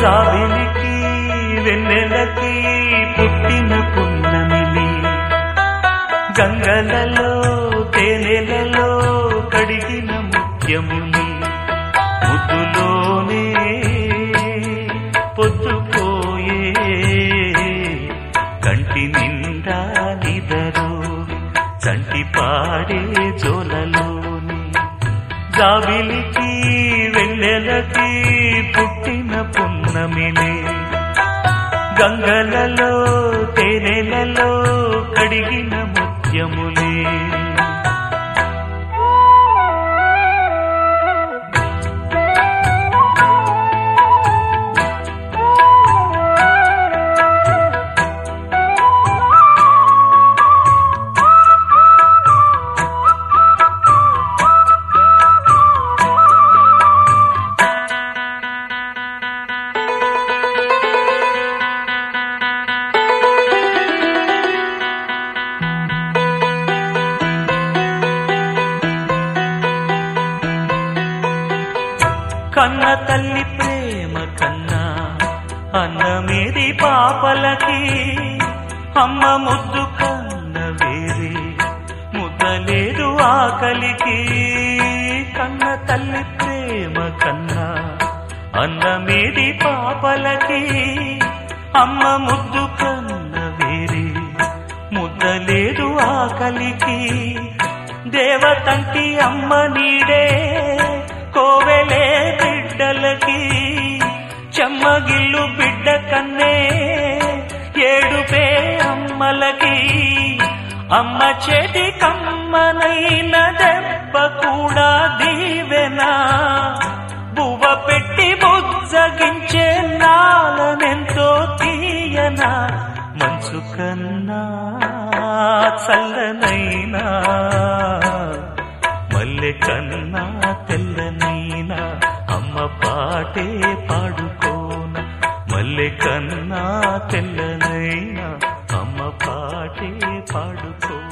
జాబిలికి వెన్నెలకి పుట్టిన పున్నమిలి గంగలలో తేనెలలో కడిగిన ముఖ్యముని ముద్దులోనే పొద్దుపోయే కంటి నిండా నిదరు చంటి పాడే జోలలోని. జాబిలికి వెన్నెలకి పుట్టి గంగలలో తేనెలలో కడిగిన ముత్యములే. కన్న తల్లి ప్రేమ కన్నా అన్నమేది పాపలకి? అమ్మ ముద్దు కన్న వేరే ముద్దలేదు ఆకలికి. కన్న తల్లి ప్రేమ కన్నా అన్నమేది పాపలకి? అమ్మ ముద్దు కన్న వేరే ముద్దలేదు ఆకలికి. దేవతంటి అమ్మ నీడే కోవెలే అమ్మలకి అమ్మ చేతి కమ్మనైన దెబ్బ కూడా దీవెనా. బువ్వ పెట్టి బుజ్జగించే నాలనెంతో తీయనా. మంచు కన్నా చల్లనైనా. మల్లె కన్నా తెల్లనైనా. అమ్మ పాటే పాడుకోన. మల్లె కన్నా తెల్లనైనా. పాటే పాడుకో.